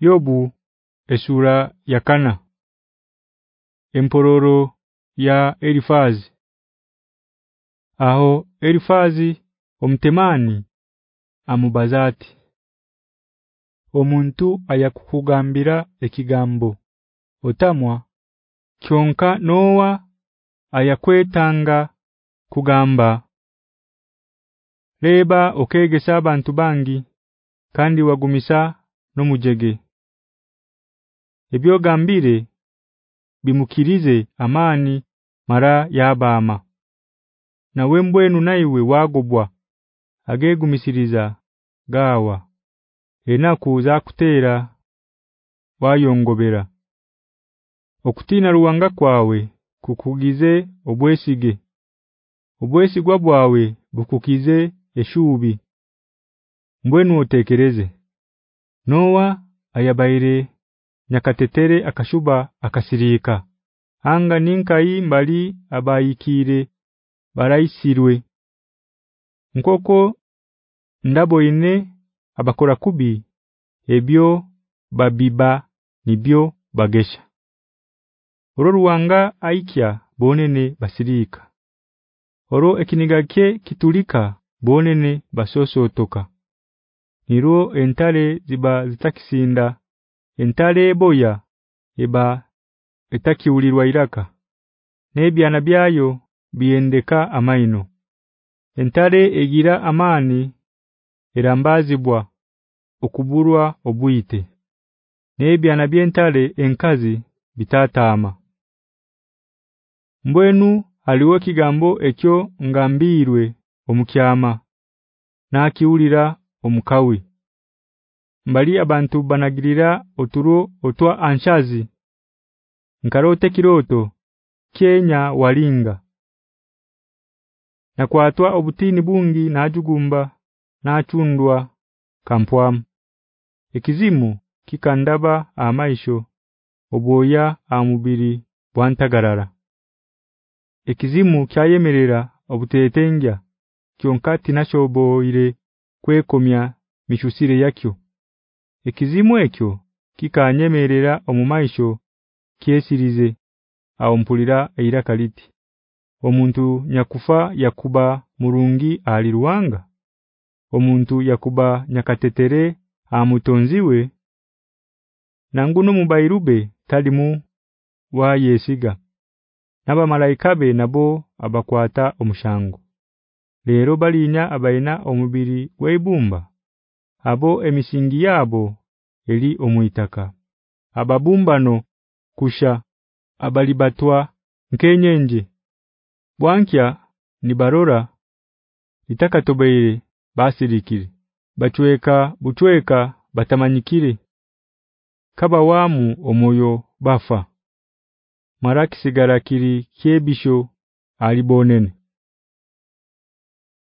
Yobu esura ya kana. Empororo ya Elifazi Aho Elifazi omtemani amubazati. Omuntu ayakukugambira ekigambo. Otamwa kyonka nowa ayakwetanga kugamba. Leba okegesa abantu bangi kandi wagumisa nomujege. Ebyo gambire bimukirize amani mara yabama Nawe mbwenu naiwe wagobwa agegumisiriza gawa enaku za kutera wayongobera Okutina ruwanga kwawe kukugize obwesige. Obwesigwa bwawe bukukize eshubi Mbwenu otekereze Noa ayabaire nyakatetere akashuba akasirika anga ninkai mbali abayikire baraisirwe. Nkoko ndabo ine abakora kubi ebyo babiba nibyo bagesha. Oro ruwanga aikya bonene basirika Oro ekinigake kitulika bonene basosotoka Niro entale ziba zitakisinda entale boya eba etakiulirwa iraka. Nebyana byayo biendeka amaino. Entale egira amani erambazibwa okuburwa obuyite nebyana byentale enkazi bitatama Mbwenu aliwo kigambo ekyo ngambirwe omukyama na kiulira omukawi mbali abantu banagirira oturo otwa anshazi. Nkarote kiroto Kenya walinga. Na kwatwa obutini bungi najugumba nachundwa kampwam ekizimu kikandaba amaisho oboya amubiri bwantagarara ekizimu kyayemerera obutetengya kyonkati nashoboire kwekomya mishusire yakyo ekizimu ekyo kikanyemerera omumaisho kiesirize au mpulira eira kaliti. Omuntu nyakufa yakuba murungi aliruwanga omuntu yakuba nyakatetere amutonziwe nanguno mubairube talimu wa yesiga naba malaika be nabo abakwata omushango. Lero balinya abaina omubiri weibumba abo emisingi yabo eli omuitaka ababumbano kusha abalibatwa nkenyenje. Bwankya nibarora itakatobeere basirikire. Bachweka buchweka batamanyikire. Kaba wamu omoyo bafa. Maraki sigara kiri kyebisho alibonene